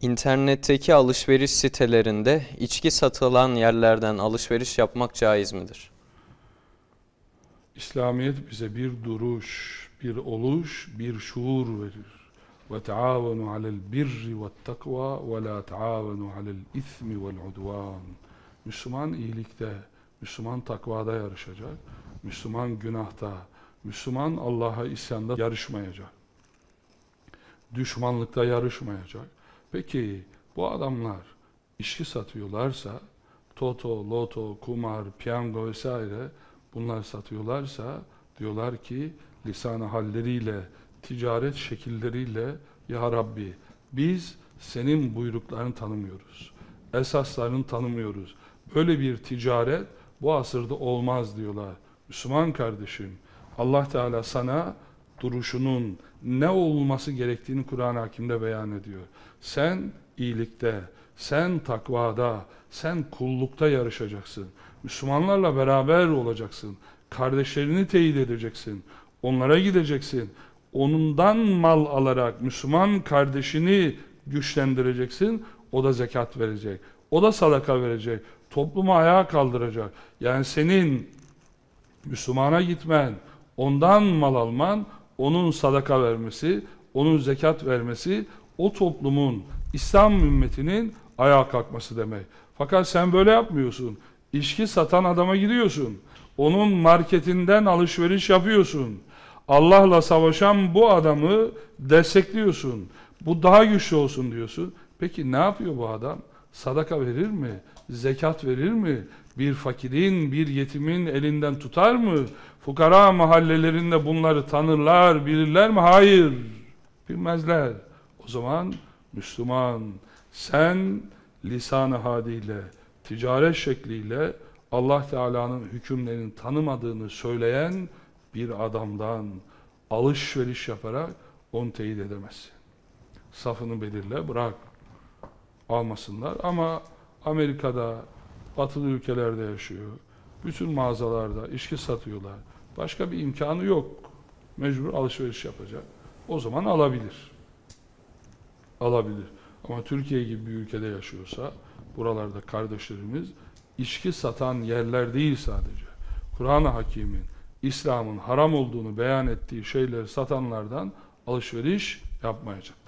İnternetteki alışveriş sitelerinde içki satılan yerlerden alışveriş yapmak caiz midir? İslamiyet bize bir duruş, bir oluş, bir şuur verir. Ve takva ve la taavenu alel ismi vel udvan. Müslüman iyilikte, Müslüman takvada yarışacak. Müslüman günahta, Müslüman Allah'a isyanda yarışmayacak. Düşmanlıkta yarışmayacak. Peki bu adamlar içki satıyorlarsa, toto, loto, kumar, piyango vesaire bunlar satıyorlarsa diyorlar ki lisan halleriyle, ticaret şekilleriyle ya Rabbi biz senin buyruklarını tanımıyoruz. Esaslarını tanımıyoruz. Böyle bir ticaret bu asırda olmaz diyorlar. Müslüman kardeşim Allah Teala sana duruşunun ne olması gerektiğini Kur'an-ı Hakim'de beyan ediyor. Sen iyilikte, sen takvada, sen kullukta yarışacaksın. Müslümanlarla beraber olacaksın. Kardeşlerini teyit edeceksin. Onlara gideceksin. Onundan mal alarak Müslüman kardeşini güçlendireceksin. O da zekat verecek. O da sadaka verecek. Toplumu ayağa kaldıracak. Yani senin Müslümana gitmen, ondan mal alman, onun sadaka vermesi, onun zekat vermesi, o toplumun, İslam ümmetinin ayağa kalkması demek. Fakat sen böyle yapmıyorsun. İçki satan adama gidiyorsun. Onun marketinden alışveriş yapıyorsun. Allah'la savaşan bu adamı destekliyorsun. Bu daha güçlü olsun diyorsun. Peki ne yapıyor bu adam? Sadaka verir mi? Zekat verir mi? Bir fakirin, bir yetimin elinden tutar mı? Fukara mahallelerinde bunları tanırlar, bilirler mi? Hayır. Bilmezler. O zaman Müslüman sen lisan-ı hadiyle, ticaret şekliyle Allah Teala'nın hükümlerini tanımadığını söyleyen bir adamdan alışveriş yaparak onu teyit edemezsin. Safını belirle, bırak. Almasınlar ama Amerika'da, batılı ülkelerde yaşıyor. Bütün mağazalarda içki satıyorlar. Başka bir imkanı yok. Mecbur alışveriş yapacak. O zaman alabilir. Alabilir. Ama Türkiye gibi bir ülkede yaşıyorsa buralarda kardeşlerimiz içki satan yerler değil sadece. Kur'an-ı Hakim'in İslam'ın haram olduğunu beyan ettiği şeyleri satanlardan alışveriş yapmayacak.